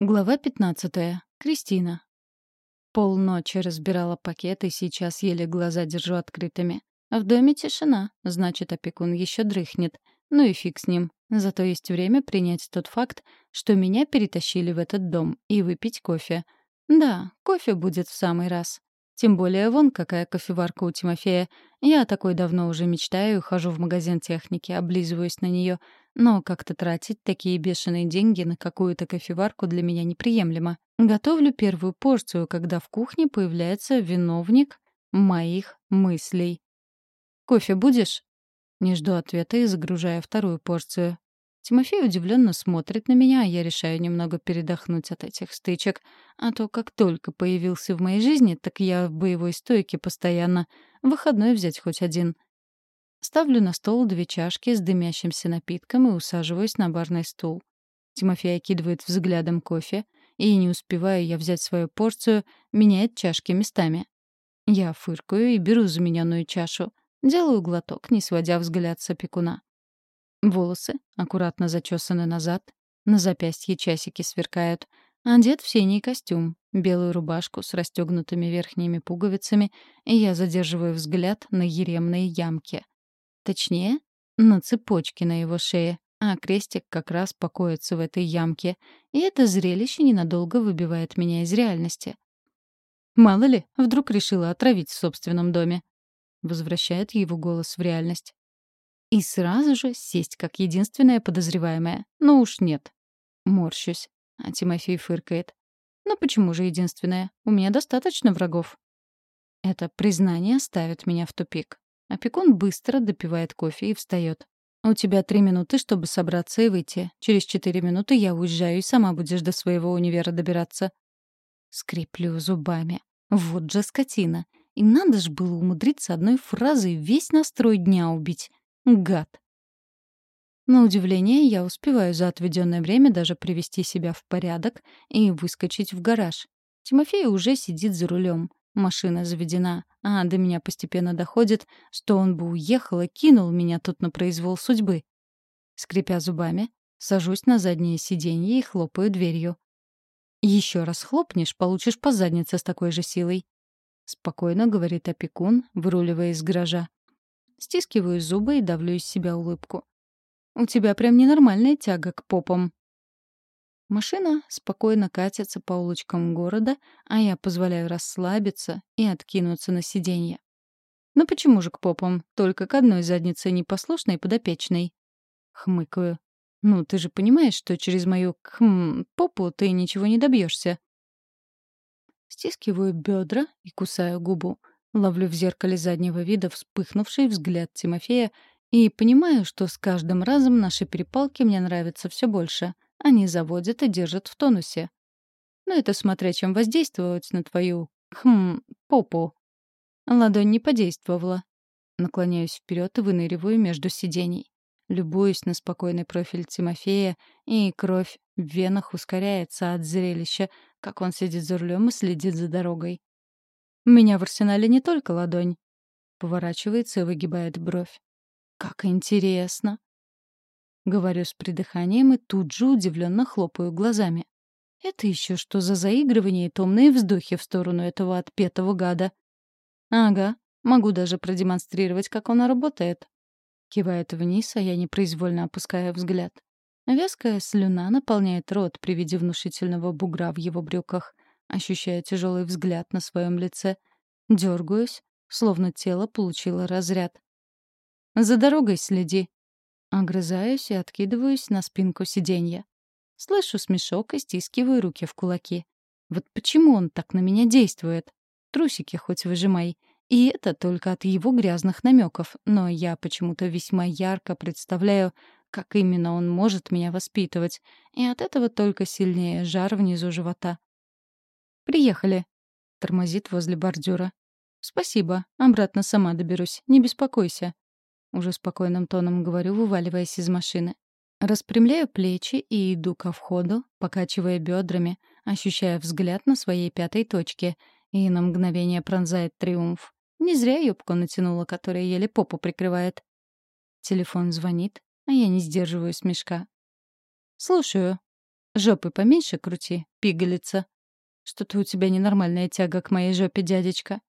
Глава 15. Кристина. Полночи разбирала пакет и сейчас еле глаза держу открытыми. В доме тишина, значит, опекун еще дрыхнет. Ну и фиг с ним. Зато есть время принять тот факт, что меня перетащили в этот дом, и выпить кофе. Да, кофе будет в самый раз. Тем более вон какая кофеварка у Тимофея. Я такой давно уже мечтаю, хожу в магазин техники, облизываюсь на нее. Но как-то тратить такие бешеные деньги на какую-то кофеварку для меня неприемлемо. Готовлю первую порцию, когда в кухне появляется виновник моих мыслей. «Кофе будешь?» Не жду ответа и загружаю вторую порцию. Тимофей удивленно смотрит на меня, а я решаю немного передохнуть от этих стычек. А то, как только появился в моей жизни, так я в боевой стойке постоянно. Выходной взять хоть один. Ставлю на стол две чашки с дымящимся напитком и усаживаюсь на барный стул. Тимофей окидывает взглядом кофе, и, не успеваю я взять свою порцию, меняет чашки местами. Я фыркаю и беру замененную чашу. Делаю глоток, не сводя взгляд с опекуна. Волосы аккуратно зачесаны назад, на запястье часики сверкают. Одет в синий костюм, белую рубашку с расстегнутыми верхними пуговицами, и я задерживаю взгляд на еремные ямки. Точнее, на цепочке на его шее, а крестик как раз покоится в этой ямке, и это зрелище ненадолго выбивает меня из реальности. Мало ли, вдруг решила отравить в собственном доме. Возвращает его голос в реальность. И сразу же сесть как единственная подозреваемая. Ну уж нет. Морщусь. А Тимофей фыркает. «Ну почему же единственная? У меня достаточно врагов». Это признание ставит меня в тупик. Опекун быстро допивает кофе и встает. «У тебя три минуты, чтобы собраться и выйти. Через четыре минуты я уезжаю и сама будешь до своего универа добираться». Скреплю зубами. Вот же скотина. И надо ж было умудриться одной фразой весь настрой дня убить. Гад. На удивление, я успеваю за отведенное время даже привести себя в порядок и выскочить в гараж. Тимофей уже сидит за рулем. Машина заведена, а до меня постепенно доходит, что он бы уехал и кинул меня тут на произвол судьбы. Скрипя зубами, сажусь на заднее сиденье и хлопаю дверью. «Еще раз хлопнешь, получишь по заднице с такой же силой», — спокойно говорит опекун, выруливая из гаража. Стискиваю зубы и давлю из себя улыбку. «У тебя прям ненормальная тяга к попам». Машина спокойно катится по улочкам города, а я позволяю расслабиться и откинуться на сиденье. «Ну почему же к попам? Только к одной заднице непослушной подопечной». Хмыкаю. «Ну, ты же понимаешь, что через мою хм, попу ты ничего не добьешься. Стискиваю бедра и кусаю губу. Ловлю в зеркале заднего вида вспыхнувший взгляд Тимофея и понимаю, что с каждым разом наши перепалки мне нравятся все больше. Они заводят и держат в тонусе. Но это смотря чем воздействовать на твою, хм, попу. Ладонь не подействовала. Наклоняюсь вперед и выныриваю между сидений. Любуюсь на спокойный профиль Тимофея, и кровь в венах ускоряется от зрелища, как он сидит за рулем и следит за дорогой. У меня в арсенале не только ладонь. Поворачивается и выгибает бровь. Как интересно. Говорю с придыханием и тут же удивленно хлопаю глазами. Это еще что за заигрывание и томные вздохи в сторону этого отпетого гада? Ага, могу даже продемонстрировать, как он работает. Кивает вниз, а я непроизвольно опускаю взгляд. Вязкая слюна наполняет рот при виде внушительного бугра в его брюках ощущая тяжелый взгляд на своем лице. Дергаюсь, словно тело получило разряд. «За дорогой следи!» Огрызаюсь и откидываюсь на спинку сиденья. Слышу смешок и стискиваю руки в кулаки. Вот почему он так на меня действует? Трусики хоть выжимай. И это только от его грязных намеков, но я почему-то весьма ярко представляю, как именно он может меня воспитывать, и от этого только сильнее жар внизу живота. «Приехали», — тормозит возле бордюра. «Спасибо. Обратно сама доберусь. Не беспокойся». Уже спокойным тоном говорю, вываливаясь из машины. Распрямляю плечи и иду ко входу, покачивая бедрами, ощущая взгляд на своей пятой точке, и на мгновение пронзает триумф. Не зря юбку натянула, которая еле попу прикрывает. Телефон звонит, а я не сдерживаю смешка. «Слушаю», Жопы поменьше крути, пигалица. Что-то у тебя ненормальная тяга к моей жопе, дядечка.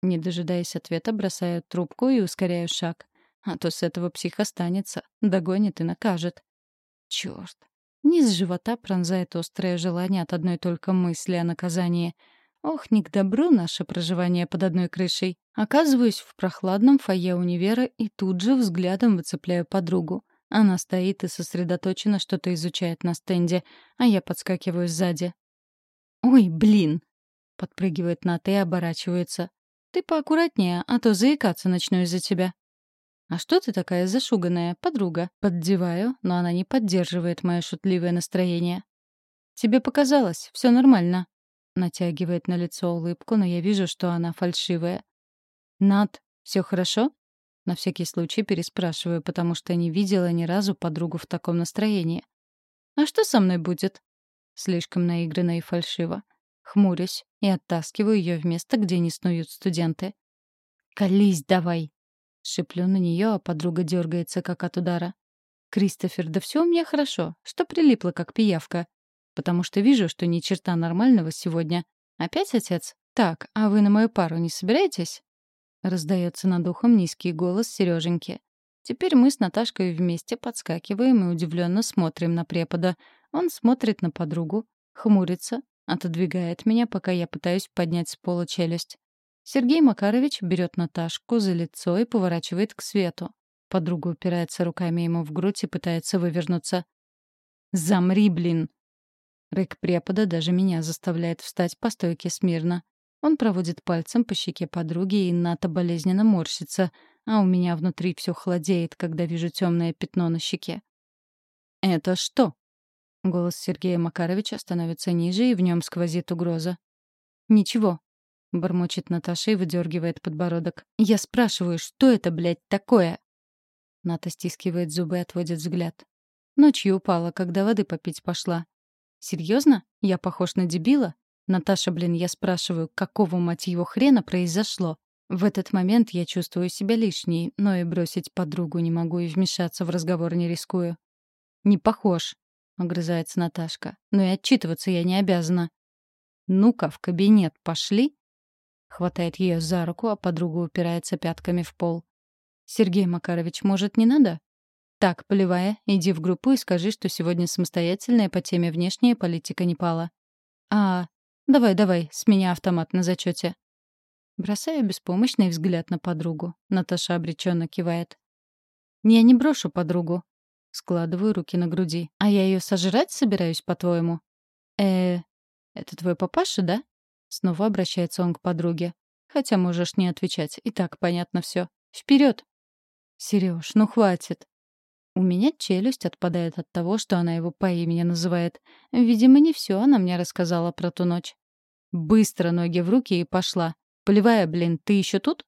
Не дожидаясь ответа, бросаю трубку и ускоряю шаг. А то с этого псих останется, догонит и накажет. Чёрт. Низ живота пронзает острое желание от одной только мысли о наказании. Ох, не к добру наше проживание под одной крышей. Оказываюсь в прохладном фойе универа и тут же взглядом выцепляю подругу. Она стоит и сосредоточенно что-то изучает на стенде, а я подскакиваю сзади. «Ой, блин!» — подпрыгивает Ната и оборачивается. «Ты поаккуратнее, а то заикаться начну из-за тебя». «А что ты такая зашуганная, подруга?» Поддеваю, но она не поддерживает мое шутливое настроение. «Тебе показалось, все нормально». Натягивает на лицо улыбку, но я вижу, что она фальшивая. «Над, все хорошо?» На всякий случай переспрашиваю, потому что не видела ни разу подругу в таком настроении. «А что со мной будет?» Слишком наигранно и фальшиво. Хмурюсь и оттаскиваю ее в место, где не снуют студенты. «Колись давай!» Шиплю на нее, а подруга дергается, как от удара. «Кристофер, да все у меня хорошо. Что прилипло, как пиявка? Потому что вижу, что ни черта нормального сегодня. Опять отец? Так, а вы на мою пару не собираетесь?» Раздается над ухом низкий голос Сереженьки. Теперь мы с Наташкой вместе подскакиваем и удивленно смотрим на препода. Он смотрит на подругу, хмурится, отодвигает меня, пока я пытаюсь поднять с пола челюсть. Сергей Макарович берет Наташку за лицо и поворачивает к свету. Подруга упирается руками ему в грудь и пытается вывернуться. «Замри, блин!» Рык препода даже меня заставляет встать по стойке смирно. Он проводит пальцем по щеке подруги, и Ната болезненно морщится, а у меня внутри все холодеет, когда вижу темное пятно на щеке. «Это что?» Голос Сергея Макаровича становится ниже, и в нем сквозит угроза. «Ничего», — бормочет Наташа и выдергивает подбородок. «Я спрашиваю, что это, блядь, такое?» Ната стискивает зубы и отводит взгляд. Ночью упала, когда воды попить пошла. «Серьезно? Я похож на дебила? Наташа, блин, я спрашиваю, какого, мать его, хрена произошло? В этот момент я чувствую себя лишней, но и бросить подругу не могу и вмешаться в разговор не рискую. «Не похож», — огрызается Наташка. «Но и отчитываться я не обязана». «Ну-ка, в кабинет пошли?» Хватает ее за руку, а подруга упирается пятками в пол. «Сергей Макарович, может, не надо?» «Так, Полевая, иди в группу и скажи, что сегодня самостоятельная по теме внешняя политика Непала». «А, «Давай, давай, с меня автомат на зачете. Бросаю беспомощный взгляд на подругу. Наташа обреченно кивает. «Я не брошу подругу». Складываю руки на груди. «А я ее сожрать собираюсь, по-твоему?» э это твой папаша, да?» Снова обращается он к подруге. «Хотя можешь не отвечать, и так понятно все. Вперед! «Сереж, ну хватит!» У меня челюсть отпадает от того, что она его по имени называет. Видимо, не все она мне рассказала про ту ночь. Быстро ноги в руки и пошла. Полевая, блин, ты еще тут?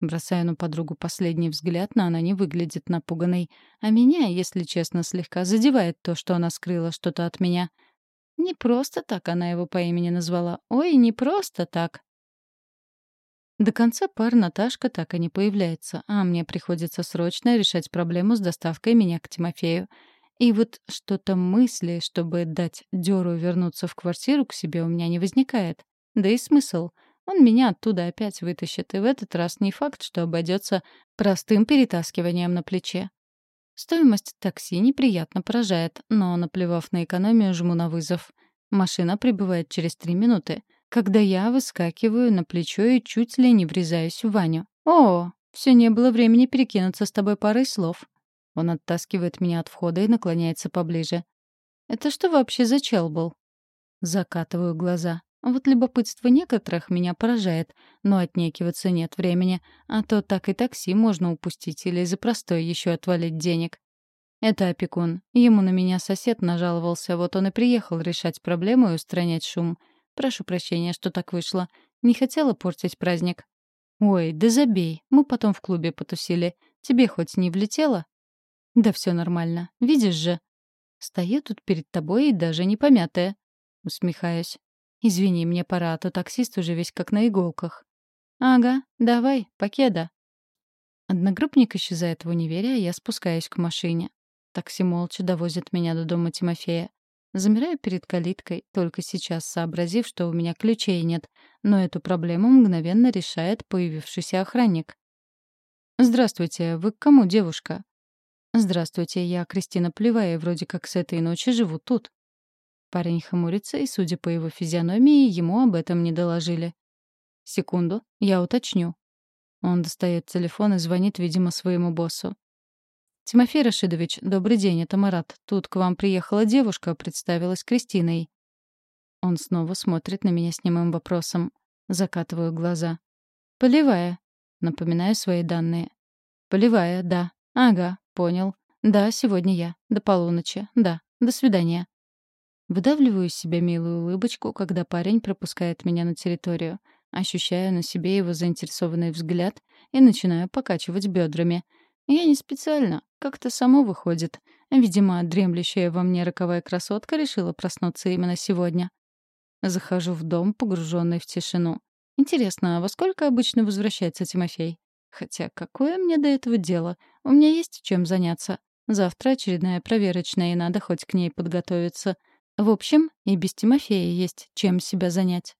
Бросаю на подругу последний взгляд, но она не выглядит напуганной. А меня, если честно, слегка задевает то, что она скрыла что-то от меня. Не просто так она его по имени назвала. Ой, не просто так. До конца пар Наташка так и не появляется, а мне приходится срочно решать проблему с доставкой меня к Тимофею. И вот что-то мысли, чтобы дать Дёру вернуться в квартиру к себе, у меня не возникает. Да и смысл. Он меня оттуда опять вытащит, и в этот раз не факт, что обойдется простым перетаскиванием на плече. Стоимость такси неприятно поражает, но, наплевав на экономию, жму на вызов. Машина прибывает через три минуты, когда я выскакиваю на плечо и чуть ли не врезаюсь в Ваню. «О, все не было времени перекинуться с тобой парой слов», он оттаскивает меня от входа и наклоняется поближе. «Это что вообще за чел был?» Закатываю глаза. Вот любопытство некоторых меня поражает, но отнекиваться нет времени, а то так и такси можно упустить или за простой еще отвалить денег. Это опекун. Ему на меня сосед нажаловался, вот он и приехал решать проблему и устранять шум. Прошу прощения, что так вышло. Не хотела портить праздник. Ой, да забей, мы потом в клубе потусили. Тебе хоть не влетело? Да все нормально. Видишь же. Стою тут перед тобой и даже не помятая. Усмехаюсь. Извини, мне пора, а то таксист уже весь как на иголках. Ага, давай, покеда. Одногруппник исчезает в универе, а я спускаюсь к машине. Такси молча довозит меня до дома Тимофея. Замираю перед калиткой, только сейчас сообразив, что у меня ключей нет, но эту проблему мгновенно решает появившийся охранник. «Здравствуйте, вы к кому, девушка?» «Здравствуйте, я Кристина Плевая, вроде как с этой ночи живу тут». Парень хмурится, и, судя по его физиономии, ему об этом не доложили. «Секунду, я уточню». Он достает телефон и звонит, видимо, своему боссу. «Тимофей Рашидович, добрый день, это Марат. Тут к вам приехала девушка, представилась Кристиной». Он снова смотрит на меня с немым вопросом. Закатываю глаза. «Полевая», Напоминаю свои данные. Полевая, да. Ага, понял. Да, сегодня я. До полуночи. Да. До свидания. Выдавливаю из себя милую улыбочку, когда парень пропускает меня на территорию. Ощущаю на себе его заинтересованный взгляд и начинаю покачивать бедрами. Я не специально, как-то само выходит. Видимо, дремлющая во мне роковая красотка решила проснуться именно сегодня. Захожу в дом, погруженный в тишину. Интересно, а во сколько обычно возвращается Тимофей? Хотя какое мне до этого дело? У меня есть чем заняться. Завтра очередная проверочная, и надо хоть к ней подготовиться. В общем, и без Тимофея есть чем себя занять.